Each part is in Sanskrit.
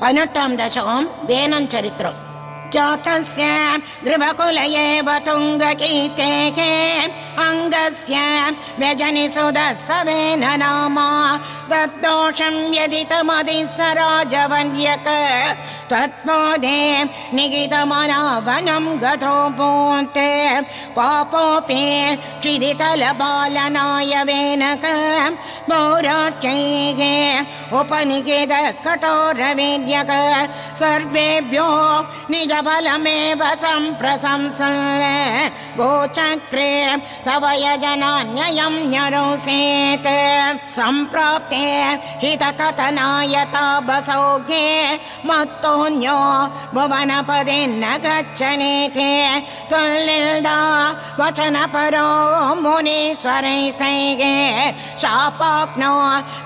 पनटां दशमं वेदं चरित्रं। चातस्य ध्रुवकुल एव तुङ्गकीर्ते अङ्गस्य व्यजनिसुदस्सवेन नामा। तद्दोषं यदितमदि स राजवन्यक त्वत्पादे निगितमनावनं गतो भूते। पापोऽपि क्षिदितलबालनाय वेनक पौराट्यैः उपनिषेध कठोरवेद्यक सर्वेभ्यो निजबलमेव सम्प्रशंसन् गोचक्रे यजनान्ययं न्यरोसेत्। सम्प्राप्ते हितकथनाय तापसौख्ये मत्तोऽन्यो भुवनपदे न गच्छनेते। तुल्लिल्दा वचनपरो मुनीश्वरैस्तैः शापाप्नो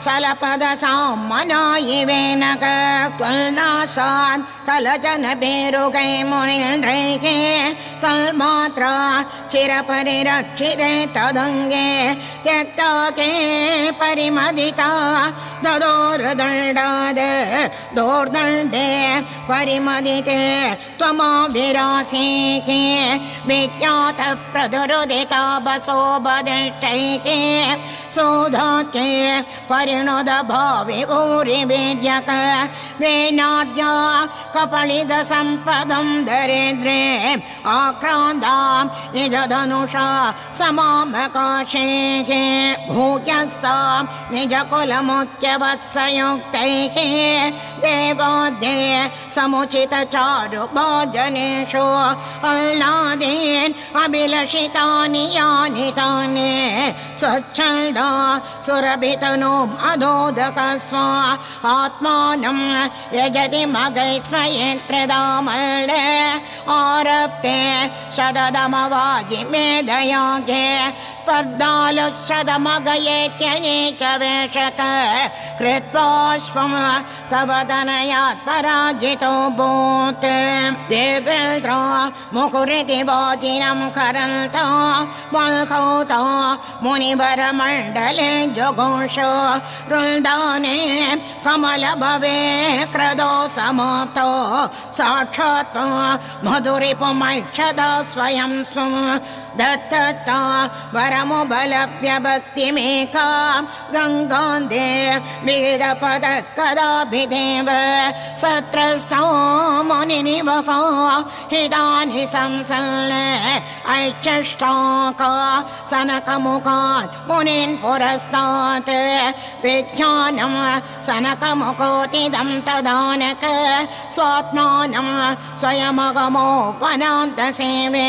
शलपदसामनायिवेनक तुल्नाशान् कलजनभेरुगै मुनीन्द्रैः तन्मात्रा でとどんげ。के परिमदिता। ददोर्दण्डाद् दोर्दण्डे परिमदिते। त्वमाभिरासीके विख्यातप्रदुरुदिता बसो बदिष्टैः सोधाके परिणोद भावि ऊरिवीर्यक वेनाड्या कपलिद सम्पदं दरिद्रे। आक्रान्तां निजधनुषा समामकाशेः भूयस्तां निजकुलमुख्यवत्सयुक्तैः। देवाद्ये समुचितचारु भोजनेषु अल्लादीन् अभिलषितानि यानि तानि स्वच्छन्दा सुरभितनुम् अधोदकस्व, आत्मानं यजति मगैस्मयेत्रदामल्ले आरप्ते शददमवाजि मेधयागे स्पर्धालुशदमगयेत्यने च वेषक कृत्वाश्वं तव तनयात् पराजितो भूत्। देवेन्द्र मुकुरिति करन्त वल्कौत मुनिवरमण्डले जुघोष रुल्दाने कमल भवे क्रदो समाप्तो साक्षात् मधुरिपुमैक्षदा स्वयं स्वं दत्तता वरमुबलभ्य भक्तिमेका गङ्गान्दे विविधपद कदाभिदेव सत्रस्थो मुनिनिवका हितानि संसल् ऐचष्टाका सनकमुखात् मुनीन् पुरस्तात् विज्ञानं सनकमुखोतिदं तदानक स्वात्मानं स्वयमगमो वनान्तसेवे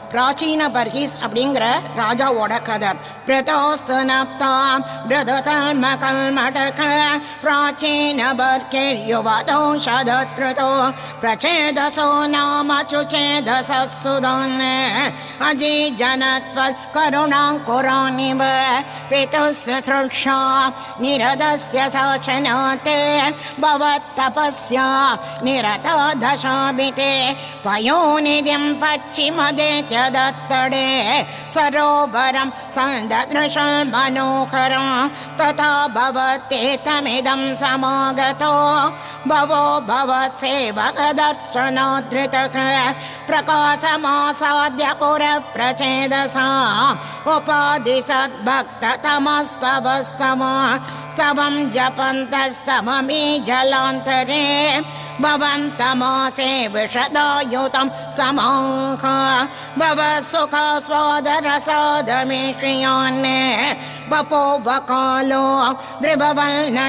பிராச்சீன பர்கீஸ் அப்படிங்கிற ராஜாவோட கதை பிரதோஸ்து நப்தாம் பிரததல்ம கல்மடக பிராச்சீன பர்கேர் யுவதோ சதத்ருதோ பிரச்சேதசோ நாம சுச்சேதசுதன் அஜி ஜனத்வல் கருணாங்குராணிவ पितुस्य सृक्षा निरदस्य शासनात् भवत्तपस्य निरता दशाभिते पयोनिधिं पश्चिमदेत्य दत्तडे सरोवरं सन्ददृशं मनोहरं तथा भवत्येतमिदं समागतो भवो भव सेवकदर्शनाधृतक प्रकाशमासाद्य पुरप्रचेदसा उपादिशद्भक्ततमस्तवस्तव स्तवं जपन्तस्तममी जलान्तरे भवन्तमासे विशदायुतं समाह। भव सुख स्वादरसादमिष्यान् वपो वकालो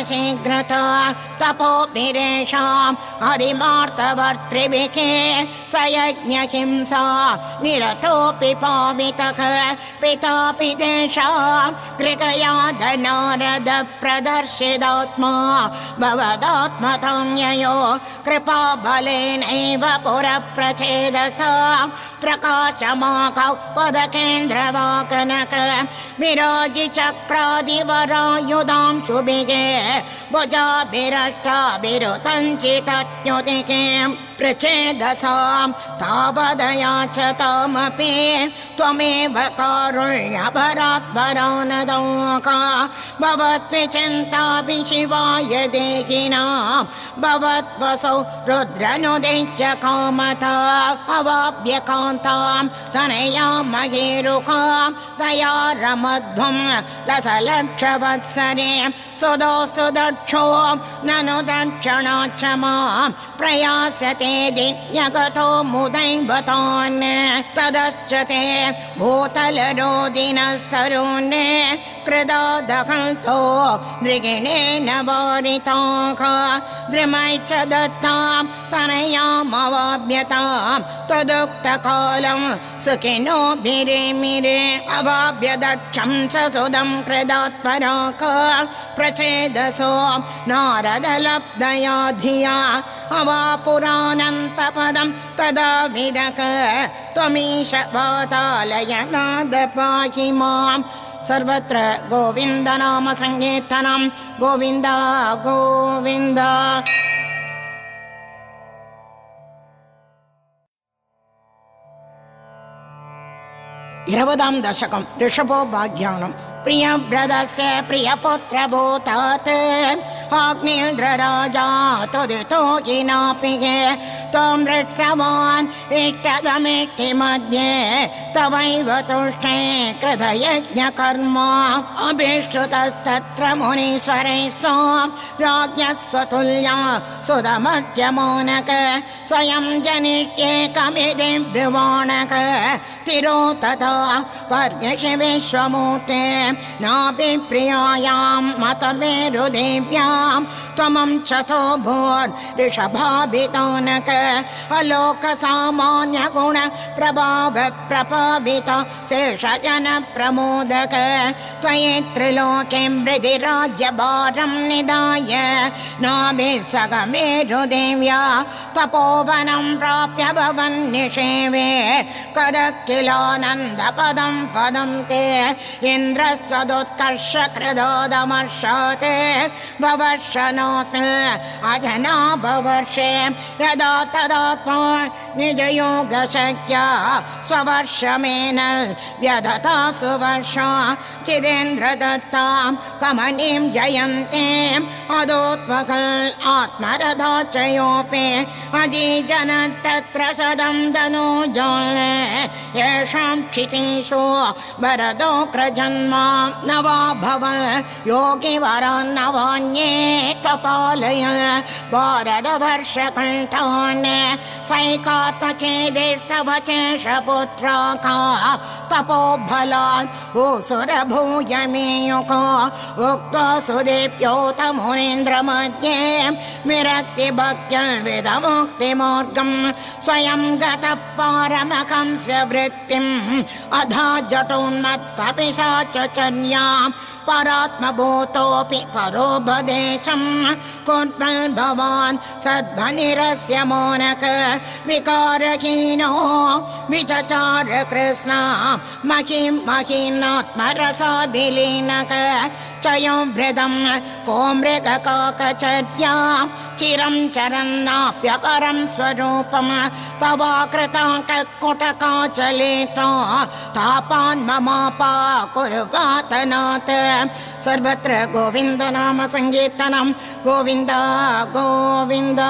शीघ्रता तपोभिरेषाम् अधिमार्तवर्तृभिखे स यज्ञहिंसा निरतोऽपि पावितः पितापि तेषां कृकयादनारद प्रदर्शिदात्मा भवदात्मतान्ययो कृपाबलेनैव पुरप्रचेदसा प्रकाशमाकौ पदकेन्द्रवाकनक विराजि चक्रादिवरायुधां शुभिगे भुजाभिरष्टाभिरुतञ्चितज्ञुतिके प्रचेदसां तावदया च तामपि त्वमेव कारुण्यभरात्परानदोका। भवद्विचिन्तापि शिवाय देहिनां भवद्वसौ रुद्रनुदिश्च कामता कान्तां तनया महेरुकां तया रमध्वं दशलक्षवत्सरे, सुदोस्तु दक्षो ननु दक्षिणा च माँ प्रयासते दिन्यगतो मुदैवतान् तदश्च ते भूतलरोदिनस्तरुन् कृदा दहन्तो दृगिणेन वारिताः द्रिमै च दत्तां तनयामवाप्यतां तदुक्तकालं सुखिनो भिरेमिरे अवाप्य दक्षं च सुदं कृदात्पराक प्रचेदसो नारदलब्धया धिया अवापुरानन्तपदं तदा विदक त्वमीश वातालय नाद पाहि माम् सर्वत्र गोविन्दनाम सङ्कीर्तनं गोविन्द गोविन्द இருபதாம் தசகம் ரிஷபோபாக்கியானம் प्रियव्रतस्य प्रियपुत्रभूतात् अग्निन्द्रराजा तुदितो किनापि त्वं दृष्टवान् इष्टदमिष्टिमध्ये तवैव तुष्टे कृतयज्ञकर्म। अभिष्टुतस्तत्र मुनीश्वरैस्त्वां राज्ञः स्वतुल्या सुदमर्त्यमोनक स्वयं जनिष्ये कमिति ब्रुवाणक तिरो तथा पर्यषि विश्वमूर्ते नाभिप्रियायां मतमेरुदेव्यां त्वमं चतो भूर्ऋषभाभितानक अलोकसामान्यगुण प्रभाव प्रभावित शेषजन प्रमोदक त्वयि त्रिलोके मृदिराज्यभारं निधाय। नाभिसगमेरुदेव्या तपोवनं प्राप्य भवन्निषेवे कद किलानन्दपदं पदं ते इन्द्रस्त्वदुत्कर्ष कृदोदमर्षते भवर्षनोऽस्मिन् अजना भवर्षे यदा तदा त्वा निजयोगशक्या स्ववर्षमेन व्यधता सुवर्ष चिदेन्द्रदत्तां कमनीं जयन्तीम् अदोत्वकल् आत्मरथा च योऽपि अजीजन तत्र सदं धनुजोल येषां क्षितीषु वरदोक्रजन्म न वा भव योगिवरान्नवान्ये त्वपालय भारतवर्षकण्ठान् सैकात्मचेदेस्तव चेषपुत्राका तपोफलान् भूसुरभूय मे युको उक्त्वा सुदेप्योतमुनीन्द्रमध्ये विरक्तिभक्त्यल्विदमुक्तिमार्गं स्वयं गतः पारमकंस वृत्तिम् अधा जटोन्मत्तपिशाचर्यां परात्मभूतोऽपि परोपदेशं कुर्वन् भवान् सद्भनिरस्य मोनक विकारहीनो विचचार कृष्ण महीं महीनात्मरसाभिलीनक चयोभृदं को मृगकाकचर्यां चिरं चरन्नाप्यकरं स्वरूपं तवाकृताङ्कुटकाचलेतो तापान् ममापा कुर्वातनात् सर्वत्र गोविन्दनाम सङ्कीर्तनं। गोविन्द गोविन्द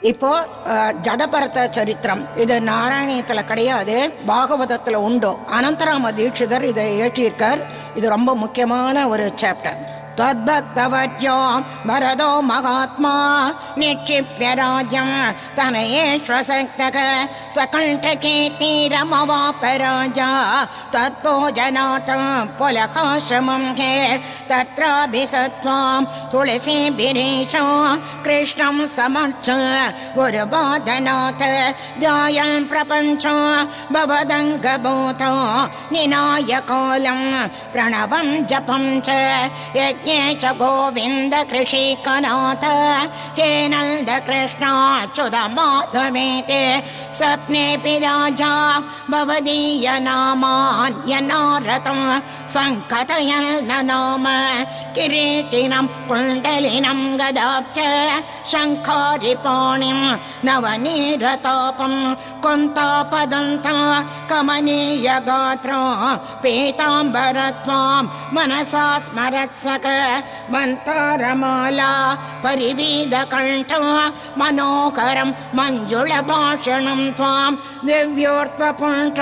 இப்போ ஜடபரத சரித்திரம். இது நாராயணியத்துல கிடையாது பாகவதத்துல உண்டு. அனந்தராம தீட்சிதர் இதை ஏற்றியிருக்கார் இது ரொம்ப முக்கியமான ஒரு சாப்டர் त्वद्भक्तवर्यो भरदो महात्मा निक्षिप्य राज्यं तनयेष्वसक्तक सकण्ठकेतिरमवाप राजा तत्भोजनार्थं पुलकाश्रमं हे तत्राभिसत्त्वां तुलसीभिरीश। कृष्णं समर्च गुरुबाधनाथ ध्यायन् प्रपञ्च भवदङ्गभूतो निनाय कालं प्रणवं जपं च यज्ञ ये च गोविन्द कृषिकनाथ हे नन्द कृष्णाच्युतमाधवेते स्वप्नेऽपि राजा भवदीयनामान्यनारतं सङ्कथयन् न नाम किरीटिनं कुण्डलिनं गदाब्च शङ्खारिपाणिं नवनीरतापं कुन्तापदन्त कमनीयगात्र पीताम्बरत्वां मनसा स्मरत्सक मन्तारमाला परिवीदकण्ठ मनोकरं मञ्जुळभाषणं त्वां दिव्योर्त्वपुण्ठ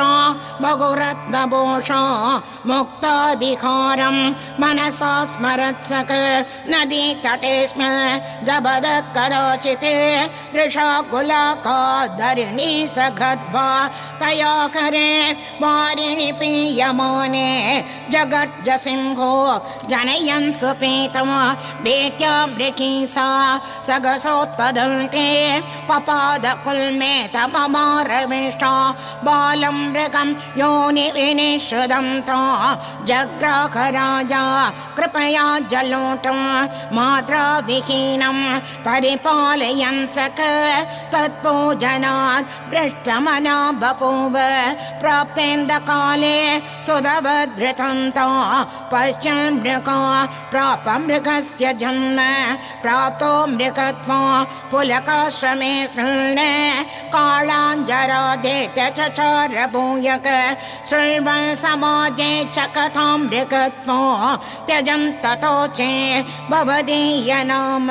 बहुरत्नभूषा मुक्ताधिकारं मनसा नदी तटेऽस्मिन् जबद कदाचित् दृशा गुलाकाधरिणी सखद्वा तया करे वारिणि पीयमाने जगर्जसिंहो जनयन् सुपीतं बेत्यामृकी सा सगसोत्पदन्ते पपादकुल्मे तममारविष्टा बालं मृगं योनि विनिश्रुतं तो जग्राह राजा कृपया जलोटं मात्रा विहीनं परिपालयन् सख तत्पूजनात् भ्रष्टमना बभूव प्राप्तेन्दकाले सुधवधृतन्तो पश्चिम मृगा प्राप मृगस्य जन्म प्राप्तो मृगत्वा पुलकाश्रमेऽस्मिन् कालाञ्जरादेत्य चचार भूयक शृण्वन् समाजे च कथां मृगत्वा त्यजन् ततो चे। भवदीय नाम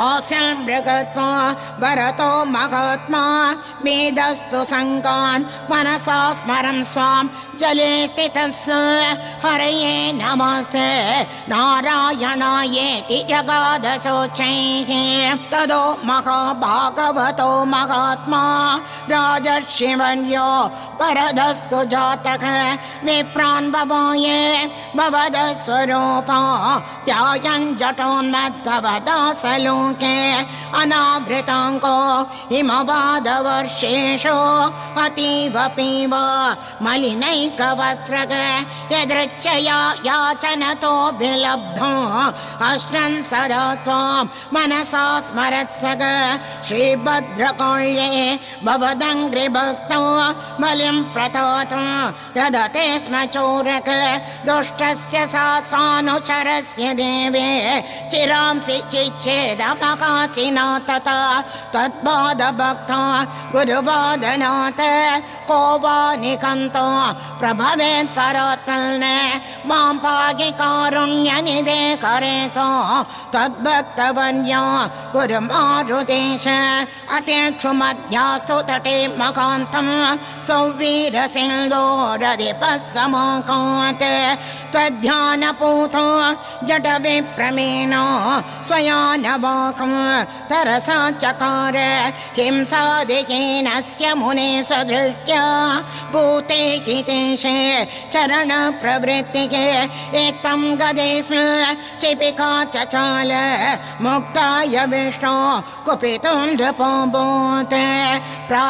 आस्यन् मृगत्वा। भरतो महात्मा वेदस्तु सङ्गान्। मनसा स्मरन् स्वां जले स्थितस्य हरये नमस्ते। नारायणायेति जगादशोचैः तदो महाभागवतो महात्मा। राजर्षिवर्यो वरदस्तु जातक विप्रान् भवाये भवद स्वरूपा त्यायन् जटोन्मद्भवदासलोके अनावृताङ्को हिमवादवर्षेषु अतीव पीव मलिनैकवस्त्रग यदृच्छया याचनतो विलब्धो अश्नन् सदा त्वां मनसा स्मरत्सग श्रीभद्रकौल्ये भवदङ्घ्रिभक्तो बलिं प्रतोतु। ददते स्म चोरक, दुष्टस्य सा सानुचरस्य देवे, चिरांसि चिच्छेदमकासिना तथा तद्बाधभक्ता गुरुवादनाथ को वा निकन्तो प्रभवेत् परात्मन्, माँ पागि कारुण्यनिधे करेतो। तद्भक्तवन्या गुरु मारुदेश अतिक्षुमध्यास्तु सटे सौवीर सौवीरसिन्दोरदिपः समकात् त्वध्यानपूतो जटविप्रमेणो स्वया न वाकं तरसा चकार। हिंसादिहीनस्य मुने स्वदृष्ट्या भूते कितेशे चरणप्रवृत्तिः। एतं गदे स्म चिपिका चचाल, मुक्ताय विष्णो कुपितुं नृपोऽम्बोत् प्रा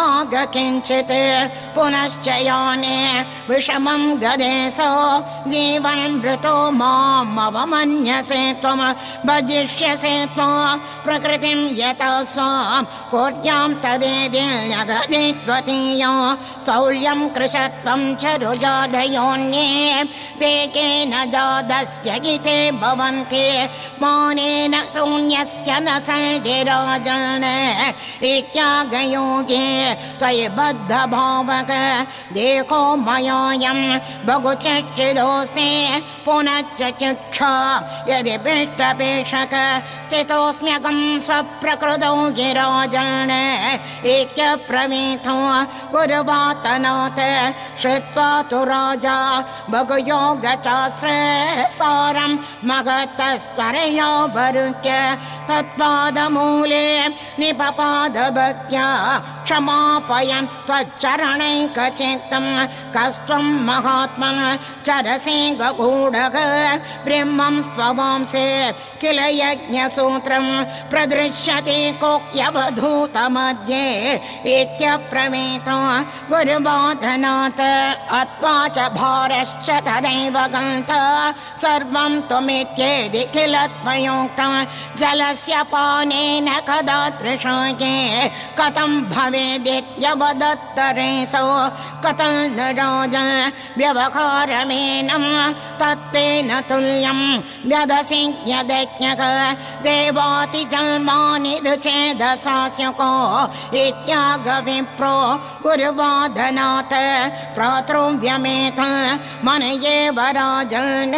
नोत्तरमाग किञ्चित् पुनश्च याने विषमं गदेशो जीवन् मृतो माम् अवमन्यसे त्वं भजिष्यसे त्वा प्रकृतिं यथा स्वां कोट्यां तदेदिल्यगदे त्वतीयो स्थौल्यं कृशत्वं च रुजादयोन्ये देकेन जादस्य गीते भवन्ति मौनेन शून्यस्य न सङ्गिराजन् इत्यागयोगे त्वयि बद्धभावक। देखो मयोऽयं बहुचक्षिदोऽस्ति पुनश्च चिक्षा यदि पृष्ठपेक्षक स्थितोऽस्म्यकं स्वप्रकृतौ गिराजन्। इत्यप्रमेथो गुरुवातनाथ श्रुत्वा तु राजा भगयोगचास्त्र सारं मगतस्त्वरया वरुक्य तत्पादमूले निपपादभक्त्या क्षमापयन् त्वच्चरणैकचित्तं कष्टं महात्मन्, चरसे गगूढग ब्रह्मं स्ववांसे किल यज्ञसूत्रं प्रदृश्यते कोक्यवधूतमध्ये। इत्यप्रमेत गुरुबाधनात्, अत्वा च भारश्च तदैव गन्त सर्वं त्वमित्येदि किल त्वयोक्तं जलस्य पानेन कदा तृषाये, कथं भवेदित्यवदत्तरेसो कथं न राज व्यवहारमेनं तत्त्वेन तुल्यं व्यदसिज्ञदज्ञक देवातिजन्मानि चेदसास्युको इत्यागविप्रो गुरुवादनात् प्रातृव्यमेथ मन एव राजन्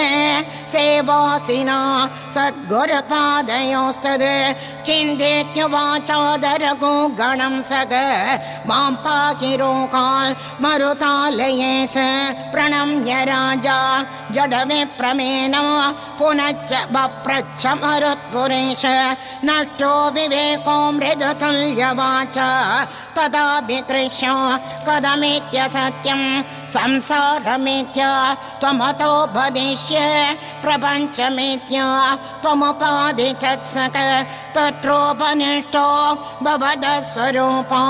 सेवासिना सद्गुरुपादयोस्तद् चिन्तेत्युवाचादरगो गणं सग मां पाकिरोकाल् मरुतालये स प्रणम्य राजा जडविप्रमेण पुनश्च बप्रच्छ मरुत्पुरेश नष्टो विवेको मृदुतुल्यवाच। तदा वितृश्य कदमित्य सत्यं संसारमित्य त्वमतो भदिष्य प्रपञ्चमित्य त्वमुपाधिचत्सक तत्रोपनिष्टो भवद स्वरूपो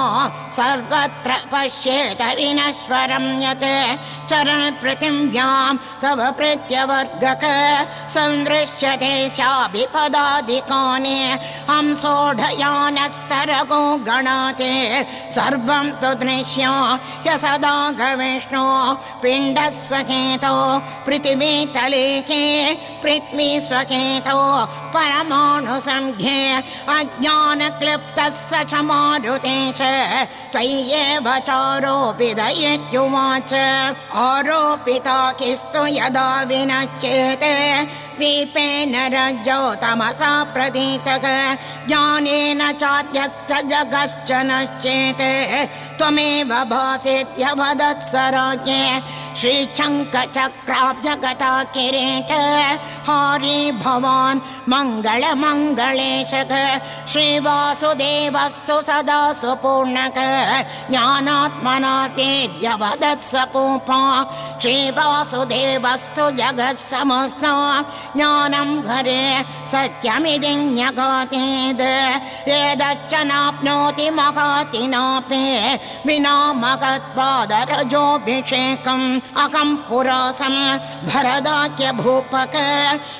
सर्वत्र पश्येत विनश्वरं यत् पृथिव्यां तव प्रत्यवर्गक सन्दृश्यते शाभिपदाधिकानि हंसोढयानस्तरगो गणाते। सर्वं तु दृश्य ह्यसदा गविष्णो पिण्डस्वकेतो पृथिवीतलेके पृथ्वी स्वकेतो परमाणुसङ्ख्ये अज्ञानक्लिप्तः स च मारुते च। त्वय्येव चारोपितयत्युवाच आरोपिता किस्तु यदा विनश्चेत् दीपेन रज्जो तमसा प्रतीतक। ज्ञानेन चाद्यश्च जगश्च नश्चेत्। त्वमेव राज्ञे श्रीशङ्खचक्राभ्यगता किरीट हारी भवान् मङ्गलमङ्गलेशक श्रीवासुदेवस्तु सदा सुपूर्णक। ज्ञानात्मनास्तेद्यवदत्स पूपा श्रीवासुदेवस्तु जगत्समस्त ज्ञानं घरे सत्यमिति न्यगातीद्। यदच्च नाप्नोति मगाति नापि विना मगत्पादरजोऽभिषेकम् अहं पुरासं भरदाख्य भूपक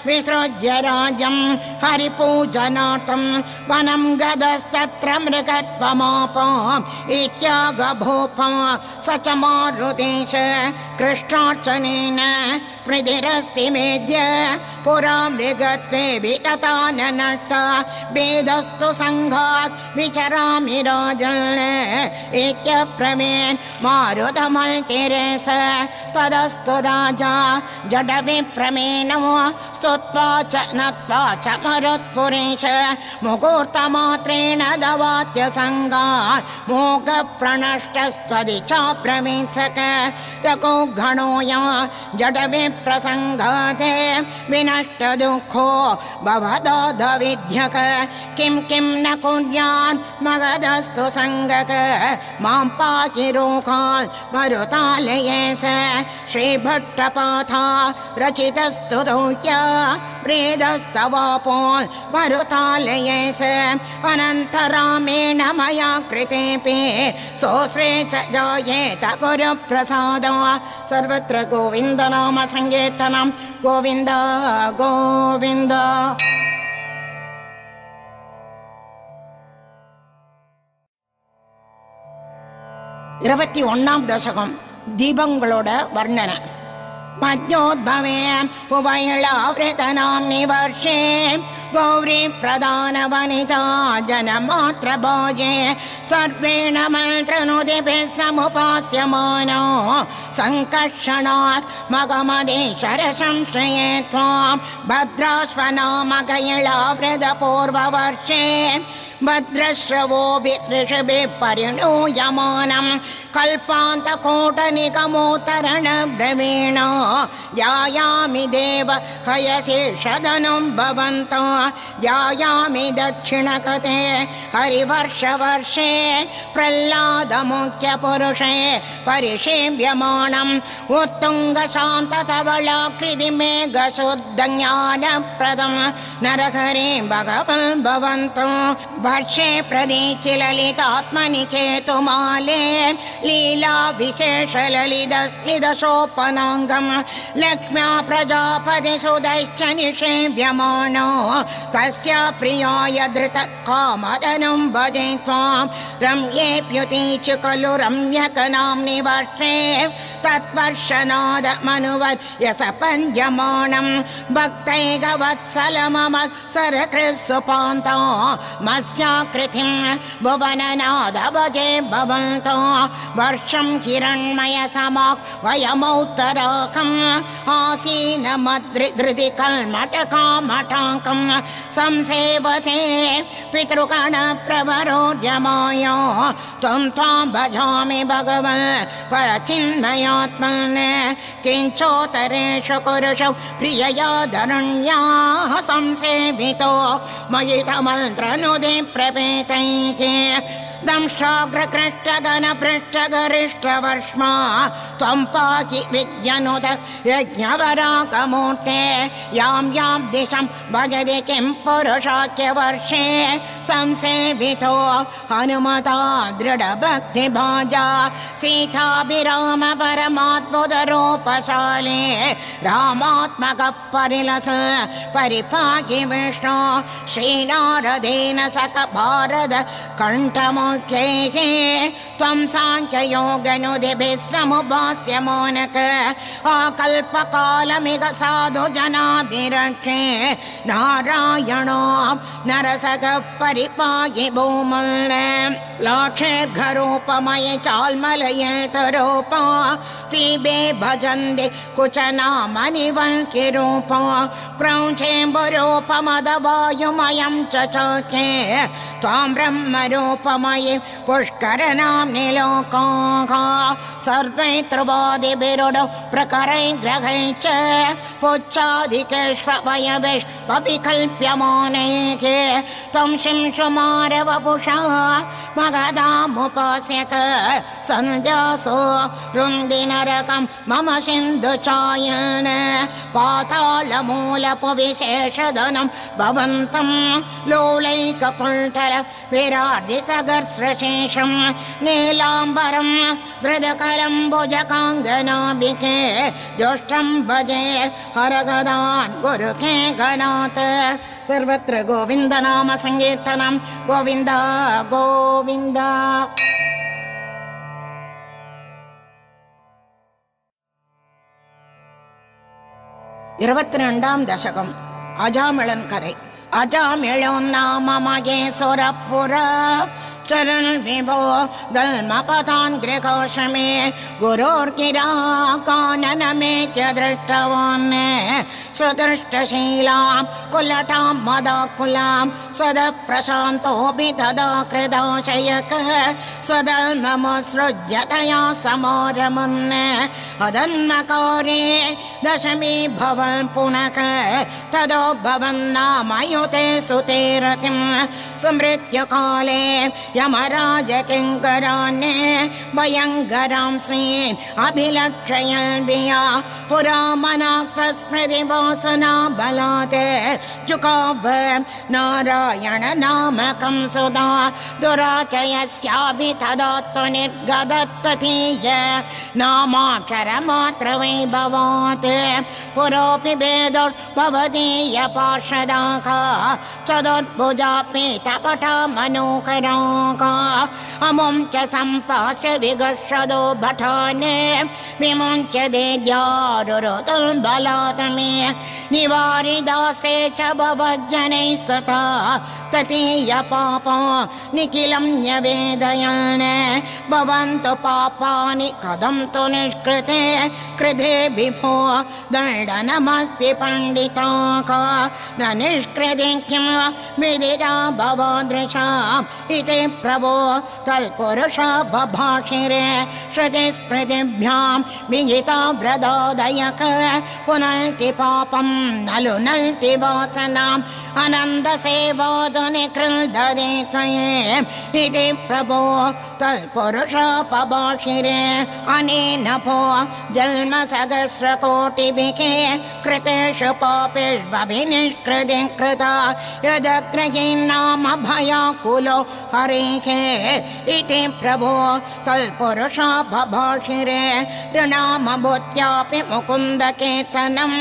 विसृज्य राजं हरिपूजनार्थं वनं गदस्तत्र मृगत्वमापाम् इत्यागभूपं स च मारुदेश कृष्णार्चनेन प्रदिरस्ति मेद्य पुरा मृगत्वे वितता न नष्टा वेदस्तु सङ्घात् विचरामि राजन् इत्यप्रमेन् मारुतमल्तिरेस तदस्तु राजा जडविप्रमेण स्तुत्वा च नत्वा च मरुत्पुरेश मुहूर्तमात्रेण दवात्यसङ्गात् मोघप्रणष्टस्त्वदि चाप्रमीत्सक रघुघणोय जडविप्रसङ्गाते विनष्टदुःखो भवदोधविध्यक किं किं न कुर्यान् मगदस्तु सङ्गक मां पाहि रोगान् मरुतालये स श्रीभट्टपाथा रचितस्तु दौत्या प्रेदस्तवापोन् मरुतालये स अनन्तरामेण मया कृतेऽपि सोऽस्रे च जायेत गुरुप्रसाद सर्वत्र गोविन्दनाम सङ्कीर्तनं गोविन्द गोविन्द இருபத்தி ஒன்னாம் தசகம் தீபங்களோட வர்ணனை मध्योद्भवे पुवैलावृतनाम्नि वर्षे गौरी प्रधानवनिता जनमात्रभोजे सर्वेण मन्त्रनुदिभिः समुपास्यमानो सङ्कर्षणात् मगमदेश्वर संश्रये त्वां भद्राश्वनामगैलावृतपूर्ववर्षे भद्रश्रवोभिः ऋषभिः परिणूयमानम् कल्पान्तकोटनिगमोत्तरणब्रवीण। ध्यायामि देव हयशेषदनं भवन्त। ध्यायामि दक्षिणकते हरिवर्षवर्षे प्रह्लादमुख्यपुरुषे परिषेव्यमाणम् उत्तुङ्गशान्ततवलाकृति मेघशुद्धज्ञानप्रदम् नरहरे भगवन् भवन्तु वर्षे प्रदीचि हर्षे प्रदेचिललितात्मनिकेतुमाले लीलाभिशेषललितस्मिदशोपनाङ्गं लक्ष्म्या प्रजापतिसुदैश्च निषेव्यमानो तस्य प्रियाय धृतकामदनं भजे त्वां रम्येऽप्युति च खलु रम्यकनाम्नि वर्षे तत्वर्षनादमनुवर्यसपञ्जमाणं भक्तैकवत्सलममत्सरकृत्सुपान्ता मस्य भक्तैकवत्सल मम सरकृत्सुपान्तो मस्याकृतिं भुवननाद भजे भवन्तो। वर्षं हिरण्मय समाक् वयमौत्तराकम् आसीनमधृधृति कल्मटकामटाकं संसेवते पितृगणप्रवरोर्यमाय त्वं त्वां भजामि भगवन् परचिन्मयात्मन्। किञ्चोत्तरेषु कुरुषौ प्रियया धरण्याः संसेवितो। मयि तमन्त्रनुदे प्रपेतैः दंशाग्रकृष्टगणपृष्ठगरिष्ठवर्ष्मा त्वं पाहि विज्ञनुत यज्ञवराकमूर्ते यां यां दिशं भजति किं पुरुषाख्यवर्षे संसेवितो हनुमता दृढभक्तिभाजा सीताभिराम परमात्मुदरूपशाले रामात्मकः परिलस परिपाहि विष्णु श्रीनारदेन सख भारत कण्ठमुख्यैः त्वं साङ्ख्ययोगनुदिभिः समुभास्यमोनक आकल्पकालमिग साधु जनाभिरक्षे नारायणो नरसखः परिपाहि भूमल् लाक्षेघरूपमय चाल्मलयतरूपा तीबे भजन्ति कुचनामनिवल्किरूपा क्रौञ्चेम्बुरूपमदवायुमयं च चोके त्वां ब्रह्मरूपमयि पुष्करनाम्नि लोकाः सर्वै त्रिवादिभिरुडौ प्रकरै ग्रहै च। पुच्छादिकेष्वयविष्पविकल्प्यमानैः त्वं शिंशुमारवपुषा मगदामुपास्यक सन्ध्यासो रुन्दिनरकं मम सिन्धुचायन। पातालमूलपुविशेषधनं भवन्तं लोलैककुण्ठल विराजिसगर्स्रशेषं नीलाम्बरं धृदकलम्बुजकाङ्गनाभिके दुष्टं भजे हरगदान् गुरुके गणात् सर्वत्र गोविन्दनाम सङ्कीर्तनं गोविन्द गोविन्द இருபத்தி ரெண்டாம் தசகம் அஜாமிளன் கதை அஜாமிழன் நாம மகேஸ்வரப்புர चरण विभो गृहोषमे गुरोर्गिरा काननमेत्य दृष्टवान् सुदृष्टशीलां कुलटां मदाकुलां स्वदप्रशान्तोऽपि तदा कृदाशयक स्वदल्ममुसृज्यतया समोरमुन् अदन्मकारे दशमी भवन् पुनः तदो भवन्नामयुते सुतेरतिं स्मृत्यकाले यमराज किंकराने भयङ्करां श्रीम् अभिलक्षयन् विया बलात् जुकाव नारायण नामकं सुधा दुराचयस्यापि तदात्व निर्गदत्वतीय नामाक्षरमात्रवैभवात् पुरोऽपि भेदुर्भवदीय पार्षदाका चतुर्भुजा पीतपटा मनोकरा अमुं च सम्पास्य विगर्षदो भटान् विमुञ्च देद्या बलात् मे निवारिदास्ते च भवज्जनैस्तथा ततीय पापा निखिलं न्यवेदयन् भवन्तु पापानि कथं तु निष्कृते कृते विभो दण्डनमस्ति पण्डिता। न निष्कृति किं विदिता भवदृशा इति प्रभो तत्पुरुष बभाषिरे श्रुतिस्मृतिभ्यां विहिता व्रदोदयक पुनल्ति पापं नलु नल्ति वासनाम् अनन्दसेवादुनि कृदरे त्वये इति प्रभो तत्पुरुष पभाषिरे अनेन भो जन्म सहस्रकोटिभिके कृतेषु पापेष्वभिनिष्कृति कृता यदग्रहीन्नाम भयाकुलो हरिहे इति प्रभो तत्पुरुष बभाषिरे ऋणामभूत्यापि मुकुन्दकीर्तनं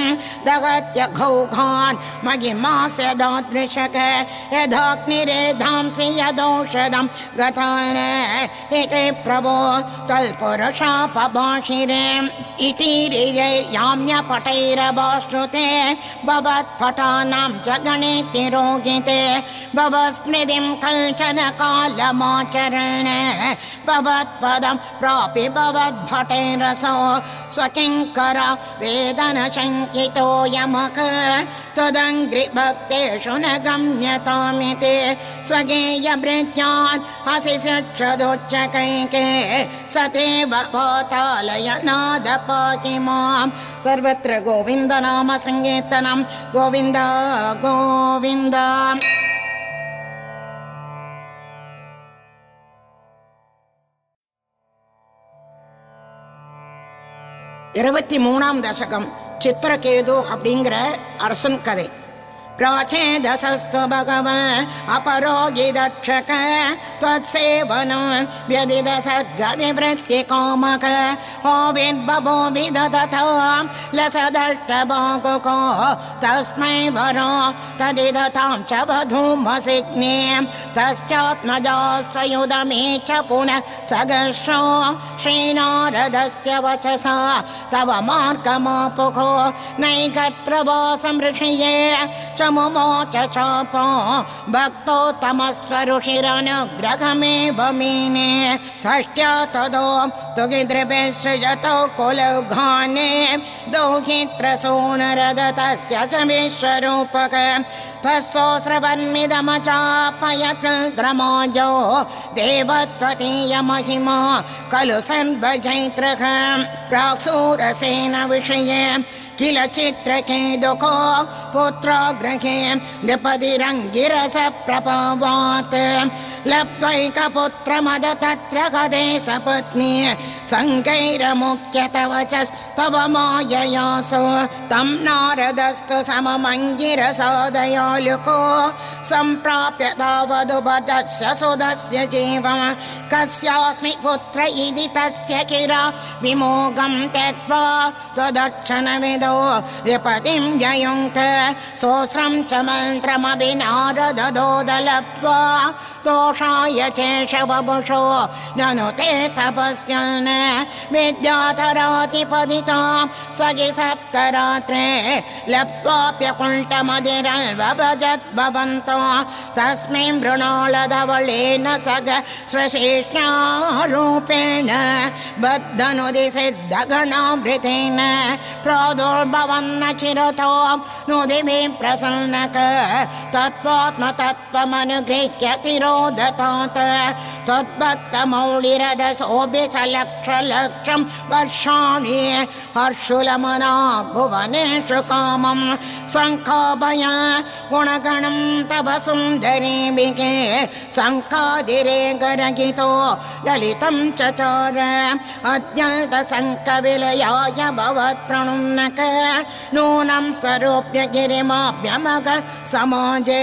दगत्य घौघान् महिमास्य दादृशक यदाग्निरेधांसि यदौषधं गतान इति प्रभो तल्पुरुष पभाषिरे इति याम्यपटैरभाश्रुते भवत्पटानां च गणेति रोगिते। भवस्मृतिं कञ्चन कालमाचरण। भवत्पदं प्रापि भवद्भटैरसो स्वकिङ्कर वेदन शङ्कितो यमक त्वदङ्घ्रिभक्तेषु न गम्यतामिति स्वगेयभृत्यान् हसि शिक्षदोच्चकैके। सतेव पातालय नादपाकि मां सर्वत्र गोविन्द नाम सङ्कीर्तनं। गोविन्द गोविन्द இருபத்தி மூணாம் தசகம் சித்திரகேது அப்படிங்கிற அரசன் கதை. प्राचेदसस्तु भगवन् अपरोगि दक्षक त्वत्सेवनं व्यदिद सर्गविवृत्तिकामक होविद्बभो विदधता लसदष्टबाकुको तस्मै वरो तदिदतां च वधूमसिग्ने तस्यात्मजा स्वयुधमे च पुनः सगश्रो श्रीनारदस्य वचसा तव मार्गमापुको नैकत्र वासं ऋषिये च मुमोच चापो भक्तोत्तमस्वऋषिरनुग्रहमेव मीने षष्ट्या तदो तुगिदृभे सृजतो कुलघाने दोहित्रसूनरदतस्य च विश्वरूपक। त्वस्सोऽस्रवन्मिदमचापयत् द्रमोजो देवत्वतीय महिमा खलु सर्वजैत्रः प्राक्सूरसेन विषये किल चित्रकेदुको पुत्रो गृहे नृपतिरङ्गिरस लब्ध्वैकपुत्रमद तत्र गदे सपत्नी सङ्गैरमुख्य तव च माययासो तं नारदस्तु सममङ्गिरसोदयालुको। सम्प्राप्य तावदुपदस्य सुदस्य जीवम् कस्यास्मि पुत्र इति तस्य किरा विमोगं त्यक्त्वा त्वदर्शनविदो रिपतिं जयुङ्क्त। सोऽस्रं च मन्त्रमपि नारददोदलब्ध्वा दोषाय चेषवपुषो ननु ते तपस्यन् विद्याधरातिपदितां सखि सप्तरात्रे लब्ध्वाप्यकुण्ठमदिरल्वभजद्भवन्तो तस्मिन् मृणालधवलेन सग स्वशेषारूपेण बद्धनुदिसिद्धगणावृतेन प्रादुर्भवन्न चिरतो नुदिभि प्रसन्नक तत्त्वात्मतत्त्वमनुगृह्य तिरोदतात त्वद्भक्तमौलिरदसोऽपि सलक्षलक्षं वर्षाणि हर्षुलमना भुवनेषु कामं सङ्खाभय गुणगणं तव सुन्दरीभिगे सङ्खादिरे गरगितो ललितं चचार अत्यन्तसङ्कविलयाय भवत्प्रणुन्नक नूनं सरोप्य गिरिमाभ्यमग समाजे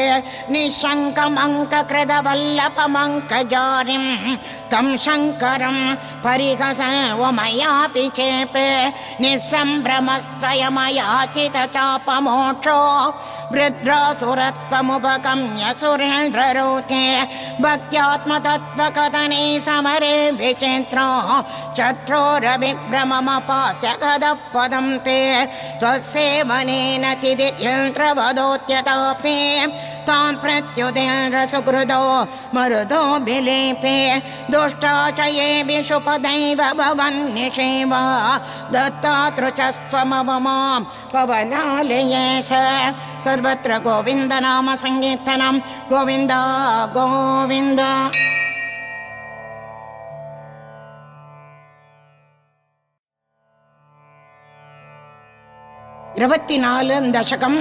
निःशङ्कमङ्ककृतवल्लभमङ्कजारिं तं शङ्करं परिहस मयापि चेपे निःसम्भ्रमस्त्वयमयाचितचापमोक्षो वृद्रासुरत्वमुपगम्य सुरेन्द्ररोते भक्त्यात्मतत्त्वकथने समरे विचित्रो चत्रोरभिभ्रममपास्य गदपदं ते त्वसेवनेन तिदियन्त्रवदोत्यतापि तान् प्रत्युदेन्द्र सुकृदो मरुदो विलेपे दुष्टा च ये विशुपदैव भवन्निषेव दत्तातृचस्त्वमवमां पवनालयेश सर्वत्र गोविन्द नाम सङ्कीर्तनं गोविन्द गोविन्द இருபத்தி நாலு தசகம்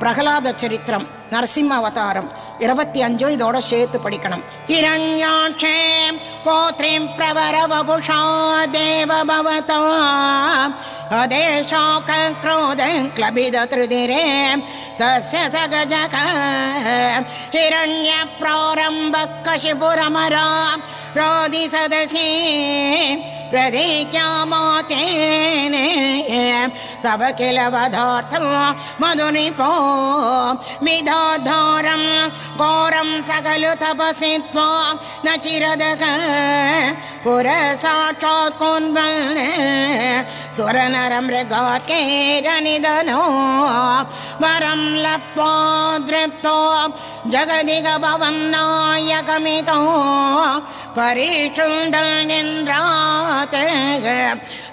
பிரகலாத சரித்திரம் நரசிம்ம அவதாரம் இருபத்தி அஞ்சும் இதோட சேர்த்து படிக்கணும். இரண்யாட்சேம் போத்ரிம் பிரவரவபுஷா தேவபவதோ அதேஷோக க்ரோதம் கிளபித திருதிரேம். தஸ்ய சகஜக ஹிரண்ய பிராரம்ப கஷிபுரமராம் ரோதி சதசீம் प्रतीक्यामातेने तव किल वधार्थं मधुनिपो मिधाधारं घोरं सकलु तपसि त्वा न चिरदक पुरसाक्षात् कुन्वन् सुरनरं मृगाकेरनिधनो वरं लप्त्वा दृप्तो जगदिगभवन्नायकमितो பரீஷுண்டல்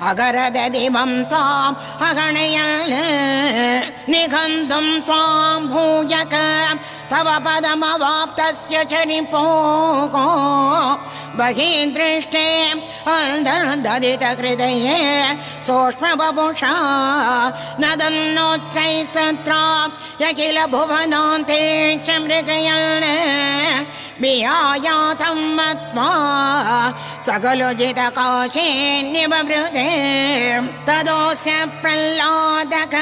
अगर அகரததிமம் தாம் அகணையல் நிகந்தும் தாம் பூயக तव पदमवाप्तस्य च निपोको बहिर्दृष्टे ददितहृदये सूक्ष्मबपुषा नदन्नोच्चैस्तत्र यकिल भुवनान्ते च मृगयन्। वियायातं मत्वा सकलुजितकाशेन्यवृधे तदोऽस्य प्रह्लादक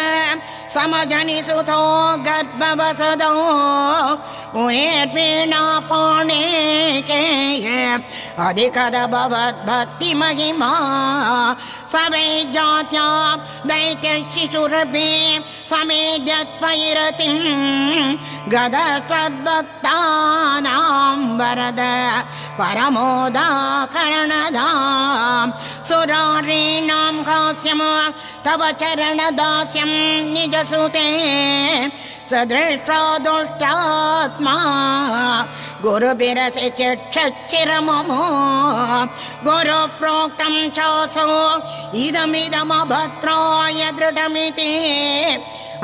समजनिसुतो गर्भवसदो। मुनेर्वीणापाणे के अधिकद भवद्भक्तिमहिमा सवै जात्या दैत्यशिशुरभि समेद्य त्वयिरतिं गदस्त्वद्भक्तानां वरद परमोदाकरणदां सुरारीणां हास्यं तव चरणदास्यं निजसुते सदृष्ट्वा दुष्टात्मा गुरुभिरसि चिक्षचिरममो गुरुप्रोक्तं चासो। इदमिदमभद्राय दृढमिति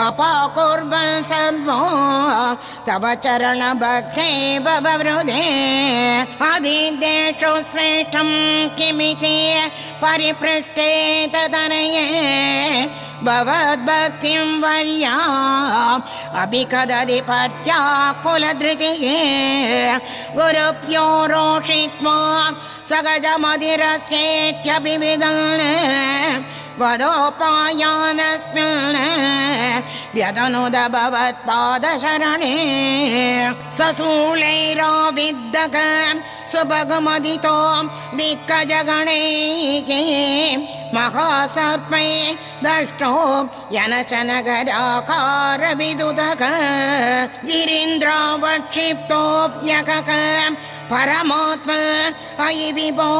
अपाकुर्वन् सर्वो, तव चरणभक्ते ववृधे अधिदेशो श्रेष्ठं किमिति परिपृष्टे तदनये। भवद्भक्तिं वर्या अभिकदधिपत्या कुलधृतिये। गुरुभ्यो रोषित्वा, सगजमधिरस्येत्यभिविदन्। वदोपायानस्मिन् व्यदनुद भवत्पादशरणे सशूलैराविद्दक सुभगमदितो दिक्कजगणैः महासर्पै दष्टो यनशनगराकारविदुदक गिरीन्द्रावक्षिप्तोऽप्यकक परमोत्म अयि विभो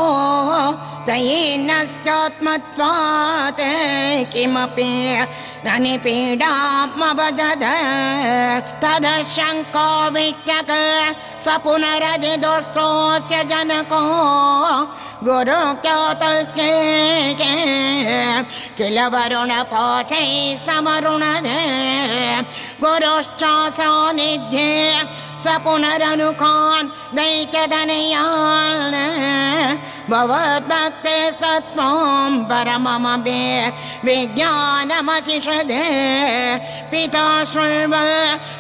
तयेन स्तोत्मत्वात् किमपि न निपीडामभजद तद शङ्को विट्टक स पुनरधि दुष्टोऽस्य जनको गुरु क्योतल्के किल वरुणपोषैस्तमरुणदे गुरुश्चासो निध्ये स पुनरनुकान् दैत्यधनयान् भवद्भक्तेस्तत्त्वं परममभे विज्ञानमशिषदे पिता शृण्व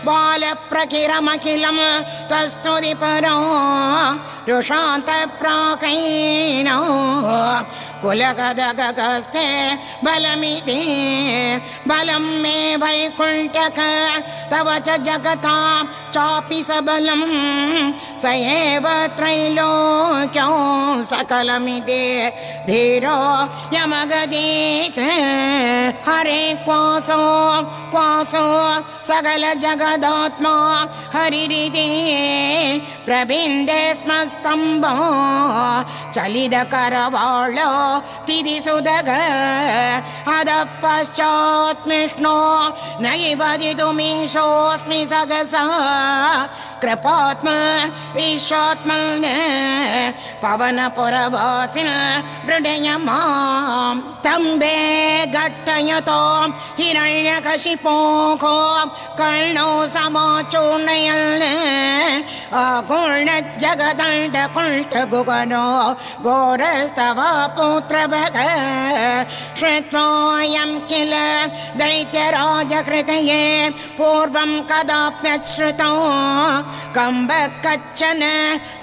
बालप्रकिरमखिलं तस्तुति परो रुषान्तप्राकैनो कुलगदगस्ते बलमिति बलं मे वैकुण्ठक। तव च जगतां चापि सबलं। स एव त्रैलोक्यो सकलमिति धीरो यमगदीत्। हरे क्वासो क्वासो सकल जगदात्मा प्रबिन्दे स्म स्तम्भो चलिद करवाळो तिदि सुदग अधः पश्चात् विष्णो नयि वदितुमीशोऽस्मि सगसा। कृपात्मा विश्वात्मन् पवनपुरवासिन मृडय मां तम्बे घट्टयतो हिरण्यकशिपोको कर्णो समाचूर्णयन् अगुणजगदण्डकुण्ठगुगनो घोरस्तव पुत्रभग श्रुत्वायं किल दैत्यराजकृतये पूर्वं कदाप्यश्रुतो कम्ब कच्छन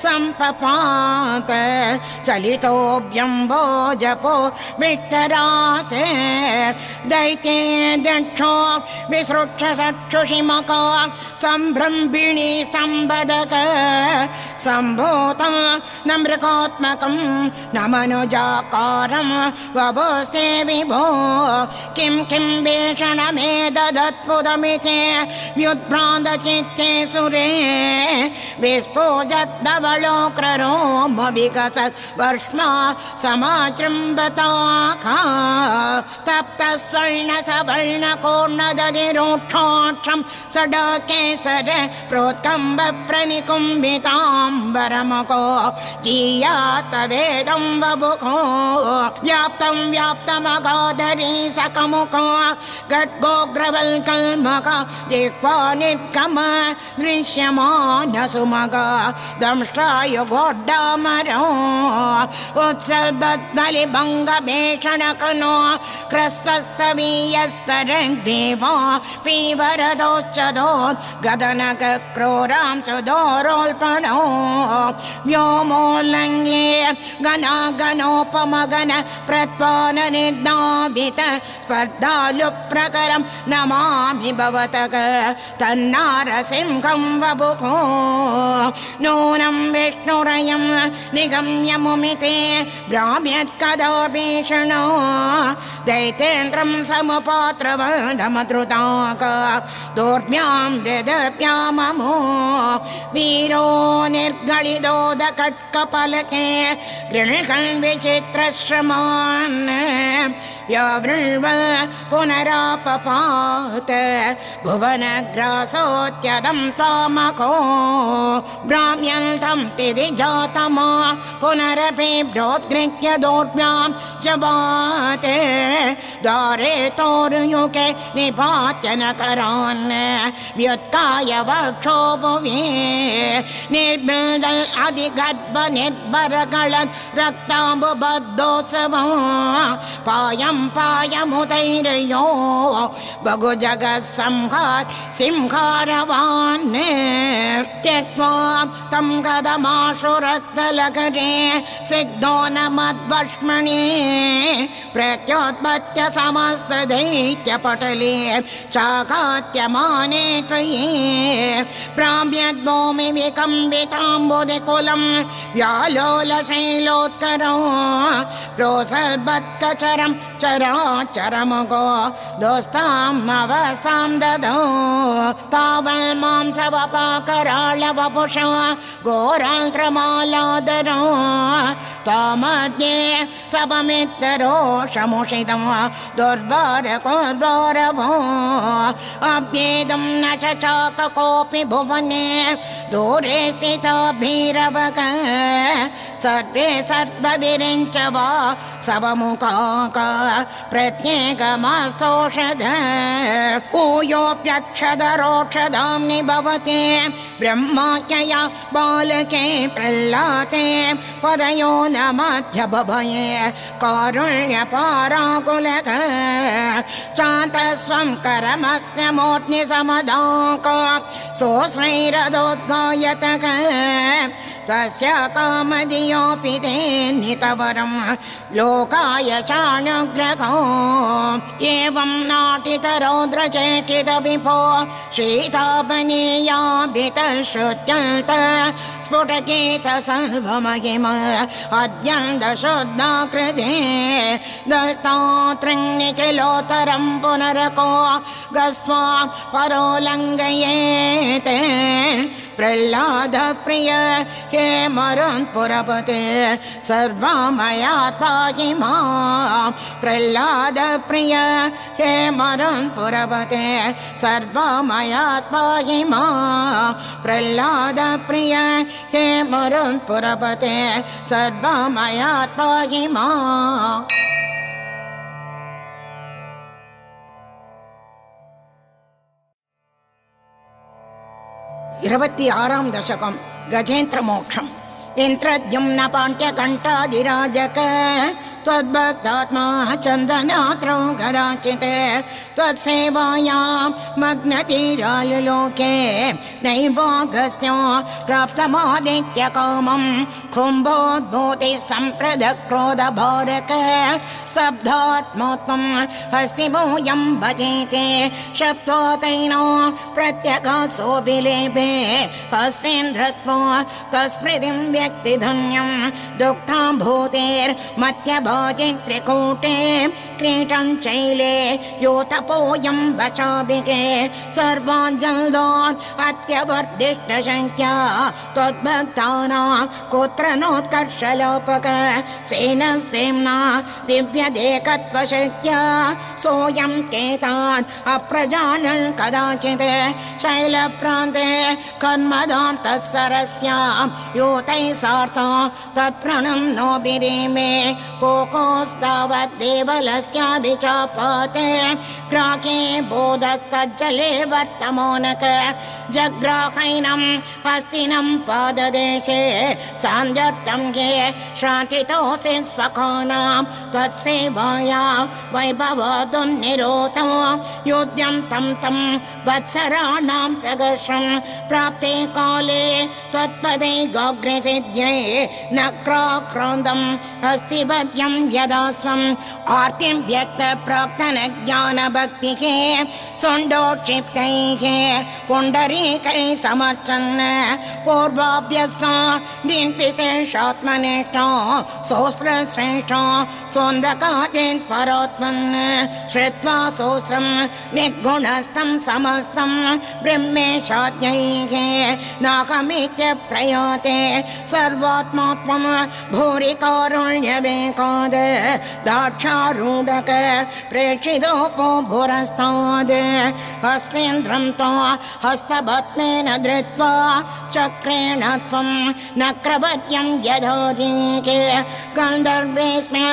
सम्पपात चलितोऽभ्यम्बो जपो विट्टरात्। दैत्ये दक्षो, विसृक्ष सक्षुषिमको सम्भ्रम्भिणी स्तम्भदक। सम्भूतं न मृगात्मकं, न मनुजाकारं। वभोस्ते विभो, किं किं भीषणमे ददत्पुदमिते व्युद्भ्रान्तचित्ते सुरे विस्फोजद्दवलो भविकसद्वर्ष्मा समाजृम्भताखा तप्तस्वर्णसवर्णकोर्णदधिरूक्षोक्षं सडकेसर प्रोत्कम्बप्रनिकुम्भिताम्बरमको जीयात वेदं वबुको व्याप्तं व्याप्तमगादरी सकमुको खड्गोग्रवल्कल्मक जिह्वा निर्गम दंष्ट्राय गोड्डामरो उत्सर्बद्बलिभङ्गभीषणकनो क्रस्वस्तवीयस्तरग्रीवो पीवरदोश्चदो गदनक क्रोरां सुदोरोल्पणो व्योमोल्लङ्घ्ये गणागणोपमगन निर्दाभित स्पर्धालुप्रकरं नमामि भवतक तन्नारसिंहं वबुको नूनं विष्णुरयं निगम्य मुमिते भ्राम्यत्कदा भीषणो दैतेन्द्रं समुपात्रवधमधृताक दोर्भ्यां हृदभ्याममो वीरो निर्गलिदोदकट्कपलके गृणकन् विचित्रश्रमान् व्यवृण्व पुनरापपात भुवनग्रासोत्यदं तामको भ्राम्यन्तं तिदि जातमा पुनरपि भ्रोद्गृह्य दोर्भ्यां जवात् द्वारे तोर्युके निपात्य न करान् व्युत्काय वक्षो भुवि निर्बिदल् अधिगर्भ निर्भरगळद् रक्ताम्बुबद्धोत्सवं पायं जगत्संहार सिंहारवान् त्यक्त्वा तं गदमाशु रक्तलकरे सिद्धो न मद्वक्ष्मणि प्रत्योत्पत्य समस्तदैत्यपटले चाघात्यमाने त्वयि प्राम्यद्भूमि विकम्बिताम्बुदिकुलं व्यालोलशैलोत्करो प्रोसल्बत्कचरं चराचरमुगो दोस्ताम् अवस्थां ददौ। तावल्मांसवपाकराळवपुष घोराङ्क्रमालादरो त्वमध्ये सपमित्तरोषमुषितं दुर्वारकोर्वारवो न कोऽपि भुवने, दूरे स्थिताभिरवक सर्वे सर्वविरिञ्च वा सवमुखाका प्रत्येकमास्तोषध। ऊयोऽप्यक्षदरोक्षदाम्नि भवते ब्रह्माख्यया बालके प्रह्लाते पदयो न मध्य बभये कारुण्यपाराकुलक। चान्तस्वं करमस्य मूर्ध्निसमदाक सोऽश्रैरदोद्गायतक तस्य कामधियोऽपि ते नितवरं लोकाय चानुग्रहो। एवं नाटितरौद्रचेटितविभो श्रीतापनीयाभितश्रुत्यन्त स्फुटगीत सर्वमहिम अद्यन्दशुद्धाकृते दत्तात्रिङ्निखिलोत्तरं पुनरको गस्त्वा परोलङ्घयेते प्रह्लाद प्रिय हे मरुन् पुरपते सर्वमयात् पाहि मा प्रह्लाद प्रिय हे मरुन् पुरपते सर्वमयात् पाहि मा प्रह्लाद प्रिय हे मरुन् पुरपते सर्वमयात् पाहि मा இருபத்தி ஆறாம் தசகம் கஜேந்திர மோட்சம் इन्द्रद्युम्नपाण्ड्यकण्ठाधिराजक त्वद्भक्तात्मा चन्दनात्रौ कदाचित्। त्वत्सेवायां मग्नतिरालुलोके नैवागस्त्यो प्राप्तमादित्यकामं कुम्भोद्भूति सम्प्रदक्रोधभारक। सब्धात्म हस्तिभूयं भजेते। शब्दा तैनो प्रत्यगात्सोऽभिलेभे हस्तेन्द्रत्वस्मृतिं व्य व्यक्तिधन्यं दुग्धाम्भूतेर्मत्यभोजित्रिकूटे क्रीटं चैले योतपोऽयं वचाभिगे सर्वान् जल्दान् अत्यवर्दिष्टशङ्क्या त्वद्भक्तानां कुत्र नोत्कर्षलोपक सेनस्तेम्ना दिव्यदेकत्वशक्या सोऽयं केतान् अप्रजानन् कदाचित् शैलप्रान्ते कर्मदान्तः सरस्यां योतैः सार्थ तत्प्रणं नो बिरीमे कोकोस्तावद्देवलस्याभिचापाते ग्राके बोधस्तज्जले वर्तमानक। जग्राहैनं हस्तिनं पाददेशे सान्ध्यर्थं गे श्रान्तितोऽसि स्वकानां त्वत्सेवाया वैभवदुन्निरोतो योद्यं तं तं वत्सराणां सगर्षं प्राप्ते काले त्वत्पदे गाग्रसिद्ध्ये नक्राक्रान्तम् अस्ति वर्यं यदा स्वम् आर्तिं व्यक्तप्राक्तनज्ञानभक्तिः सुण्डोक्षिप्तैः पुण्डरीकैः समर्चन् पूर्वाभ्यस्ता, दिन्विशेषात्मनिष्ठा, सोऽस्रश्रेष्ठा सोन्दकादिन् परोत्मन् श्रुत्वा सोऽस्रं निर्गुणस्तं समस्तं ब्रह्मेशाज्ञैः नाहमित्य प्रयाते सर्वात्मात्मं भूरि कारुण्यवेकाद दाक्षारूढक प्रेक्षितोपो भुरस्ताद् हस्तेन्द्रं तो हस्तभत्मेन धृत्वा चक्रेण त्वं नक्रवर्यं यधोरीके गन्धर्वेऽस्मि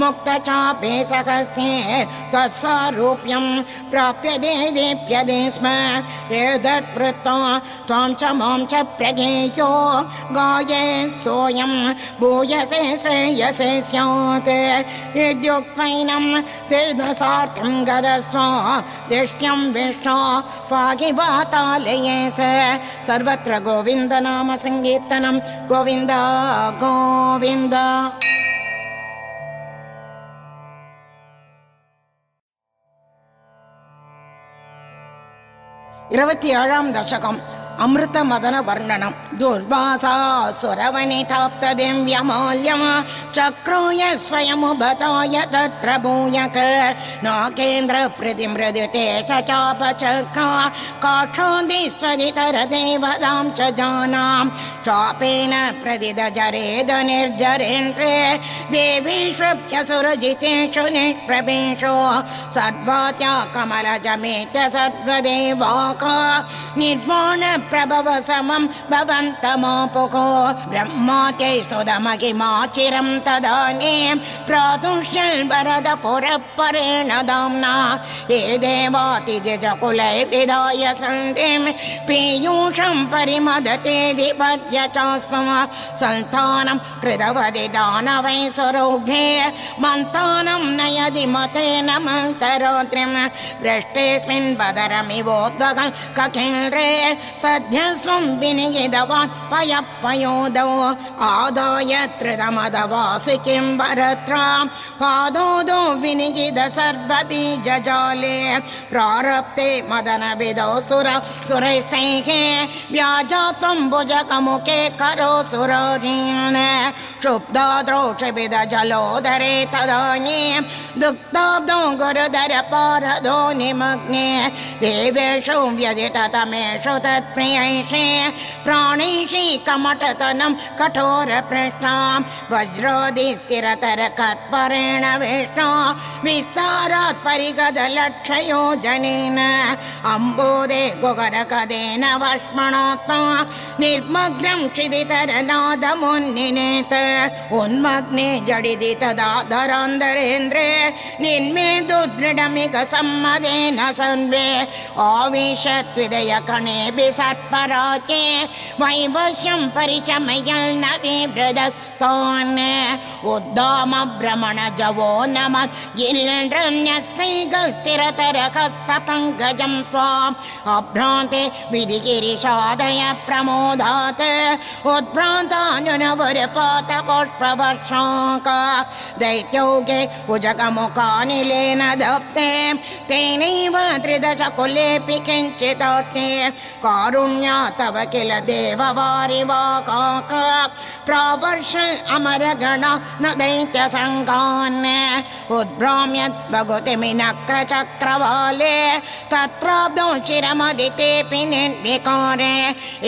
मुक्तचापे सहस्ते, तत्सारूप्यं प्राप्यते दीप्यते स्म। एतत् वृत्तो त्वां च माँ च प्रगेयो गाये सोऽयं भूयसे श्रेयसे स्यात् यद्युक्त्वैनं तेन सार्थं गदस्व दिष्ट्यं विष्णो पाहि वातालये स सर्वत्र गोविन्द नाम सङ्कीर्तनं गोविन्द गोविन्द இருபத்தி ஏழாம் தசகம் अमृतमदनवर्णनं दुर्वासासुरवनिताप्तदिव्यमौल्यं चक्रूय स्वयमुभताय तत्र भूयक। नाकेन्द्रप्रतिमृदुते सचापचक्रा काक्षादिस्त्वदितरदेवतां च जानां। चापेन प्रतिदजरेदनिर्जरेन्द्रे देवीष्वप्यसुरजितेषु निष्प्रभेषु। सर्वात्या कमलजमेत्य सर्वदेवाका। निर्वाण प्रभव समं भवन्तमापुको ब्रह्मात्यैस्तुदमहिमाचिरं तदानीं प्रादुष्यल् वरद पुरपरेण दाम्ना ये देवातिजकुलै विधाय सन्धिं पीयूषं परिमदते दिपर्यचास्म सन्तानं कृतवदि दानवै स्वरोघे मन्तानं नयदि मतेन मन्तरोत्रिं बदरमिवोद्वगं कखिन्द्रे स दध्यसुम्बिनियिदवान् पयपयोदौ आदाय त्रिदमदवासिकिं वरत्रां। पादोदो विनियिद सर्वबीजजाले प्रारब्धे मदनविदौ सुर, सुरैस्तैः। व्याजात्वं भुजकमुखे करो सुरोरीन्। क्षुब्धा द्रोषविद जलोदरे तदानीं दुग्धाब्दो गुरुधर पारदो निमग्ने देवेषु व्यजिततमेषु तत्प्रियैषे, प्राणैषि कमटतनं कठोरपृष्ठां, वज्रोदि स्थिरतर कत्परेण विष्णु, विस्तारात् परिगदलक्षयो जनेन अम्बोदे गुगरकदेन वष्मणोत्मा निर्मग्नं क्षिदितरनादमुन्निनेत उन्मग्ने जडिदि तदा धरान्धरेन्द्रे निर्मेदु दृढमिक सम्मदेन सर्वे आविशत्विदय कणेऽपि सर्पराचे वैवश्यं परिशमयल् न बिभृदस्तान् उद्दाम भ्रमण जवो त्वाम्। अभ्रान्ते विधिगिरिशादय प्रमोदात् उद्भ्रान्तानुनवरपात पुष्पवर्षाक दैत्योगे भुजगमुखानिलेन दप्ते तेनैव त्रिदश कुलेऽपि किञ्चिदर्थे कारुण्या तव किल देववारिवाकाक। प्रावर्ष अमरगण न दैत्यसङ्गान् उद्भ्राम्यत् भगुतिमिनक्रचक्रवाले तत्राब्दौ चिरमदितेऽपि निर्विकारे।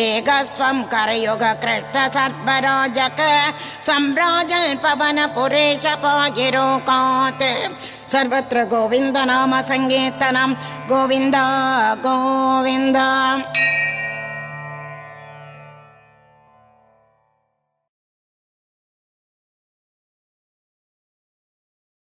एकस्त्वं करयुग कृष्ण सर्पराजक सर्वत्र गोविन्द नाम सङ्कीर्तनं। गोविन्द गोविन्द